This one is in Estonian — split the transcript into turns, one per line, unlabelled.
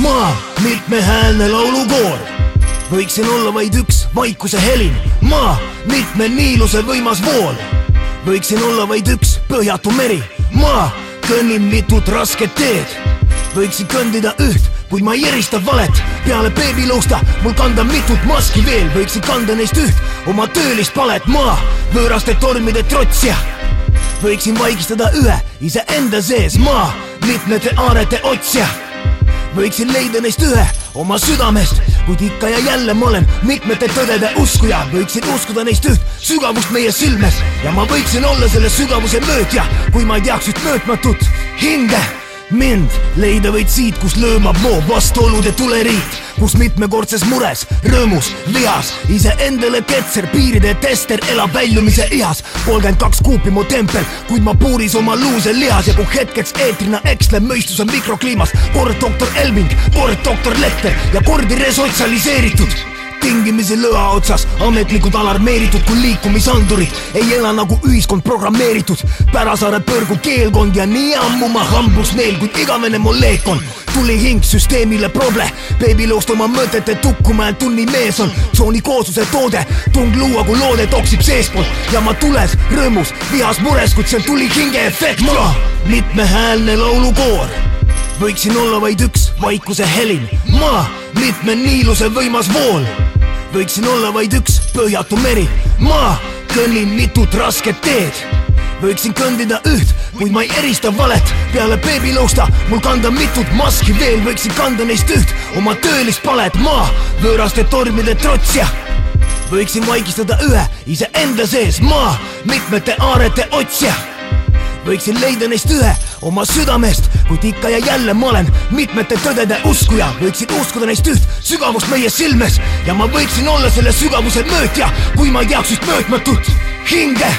ma mitmehäälne laulukoor võiksin olla vaid üks vaikuse helin, ma mitme niiluse võimas vool. võiksin olla vaid üks põhjatu meri, ma kõnnin mitut rasket teed. võiksin kõndida üht, kuid ma ei erista valet. peale beebilõusta mul kanda mitut maski veel, võiksin kanda neist üht, oma töölist palet, ma võõraste tormide trotsija. võiksin vaigistada ühe iseenda sees, ma mitmete aarete otsija võiksin leida neist ühe oma südamest, kuid ikka ja jälle ma olen mitmete tõdede uskuja, võiksin uskuda neist üht sügavust meie silmes. Ja ma võiksin olla selle sügavuse möödja, kui ma ei teaks üht möödmatut hinge mind leida võid siit, kus löömab moo vastuolude tuleriit, kus mitmekordses mures, rõõmus, vihas, iseendale ketser, piiride tester elab väljumise ihas. kolmkümmend kaks kuupi mu tempel, kuid ma puuris oma luuse lihas ja kui hetkeks eetrina ekslen mõistuse mikrokliimas, kord doktor Elving, kord doktor Letter ja kord resotsialiseeritud tingimisi lõa otsas, ametlikud alarmeeritud kui liikumisandurid, ei ela nagu ühiskond programmeeritud. Pärasaare põrgu keelkond ja nii ammu ma hambus neel, kuid igavene mu leekon. tuli hing süsteemile proble, beebiloost oma mõtete tukkuma ja tunni mees on. Tsooni koosluse toode, tung luua, kui loode toksib seestpoolt ja ma tules, rõõmus, vihas, mures, kuid see on tuli hinge efekt. ma, mitmehäälne laulukoor. Võiksin olla vaid üks vaikuse helin, ma, mitme niiluse võimas vool võiksin olla vaid üks põhjatu meri, ma kõnnin mitut rasket teed. Võiksin kõndida üht, kuid ma ei erista valet. peale beebilõusta mul kanda mitut maski veel, võiksin kanda neist üht, oma töölist palet, ma võõraste tormide trotsja. võiksin vaigistada ühe iseenda sees, ma mitmete aarete otsja võiksin leida neist ühe oma südamest, kuid ikka ja jälle ma olen mitmete tõdede uskuja, võiksin uskuda neist üht sügavust meie silmes. Ja ma võiksin olla selle sügavuse möödja, kui ma ei teaks just möödmatut hinge